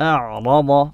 أعرض